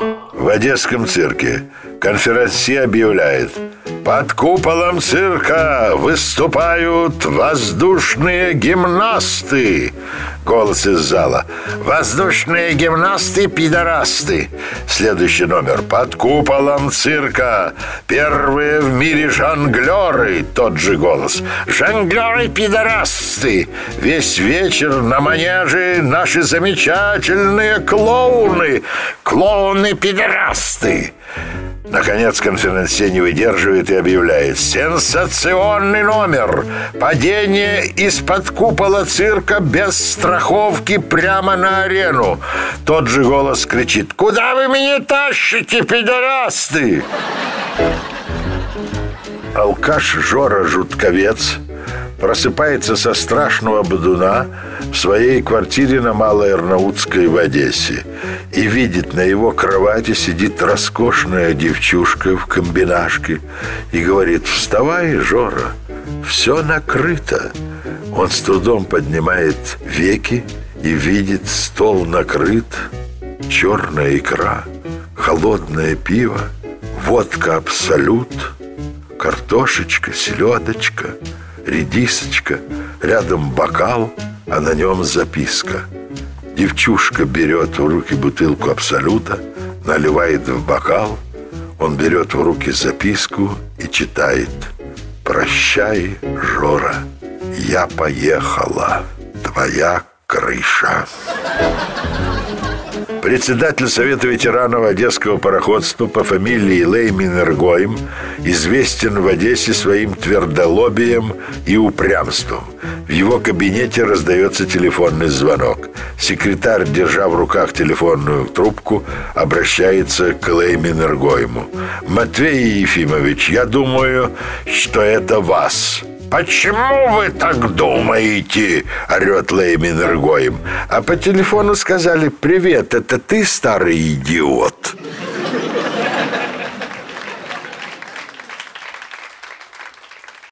В Одесском цирке конферансье объявляет Под куполом цирка выступают воздушные гимнасты Голос из зала Воздушные гимнасты пидорасты Следующий номер Под куполом цирка Первые в мире жонглеры Тот же голос Жонглеры пидорасты Весь вечер на манеже Наши замечательные клоуны Клоуны-пидорасты Наконец конференция не выдерживает и объявляет Сенсационный номер Падение из-под купола цирка без страховки прямо на арену. Тот же голос кричит Куда вы меня тащите, пидорасты? Алкаш Жора Жутковец просыпается со страшного бодуна в своей квартире на Малой Арнаутской в Одессе и видит на его кровати сидит роскошная девчушка в комбинашке и говорит «Вставай, Жора, все накрыто». Он с трудом поднимает веки и видит стол накрыт, черная икра, холодное пиво, водка «Абсолют», картошечка, селедочка – редисочка, рядом бокал, а на нем записка. Девчушка берет в руки бутылку Абсолюта, наливает в бокал, он берет в руки записку и читает «Прощай, Жора, я поехала, твоя крыша». Председатель Совета ветеранов Одесского пароходства по фамилии Леймин Эргоем известен в Одессе своим твердолобием и упрямством. В его кабинете раздается телефонный звонок. Секретарь, держа в руках телефонную трубку, обращается к Леймин Эргоему. «Матвей Ефимович, я думаю, что это вас». «Почему вы так думаете?» — орет Леймин Эргоем. А по телефону сказали «Привет, это ты, старый идиот?»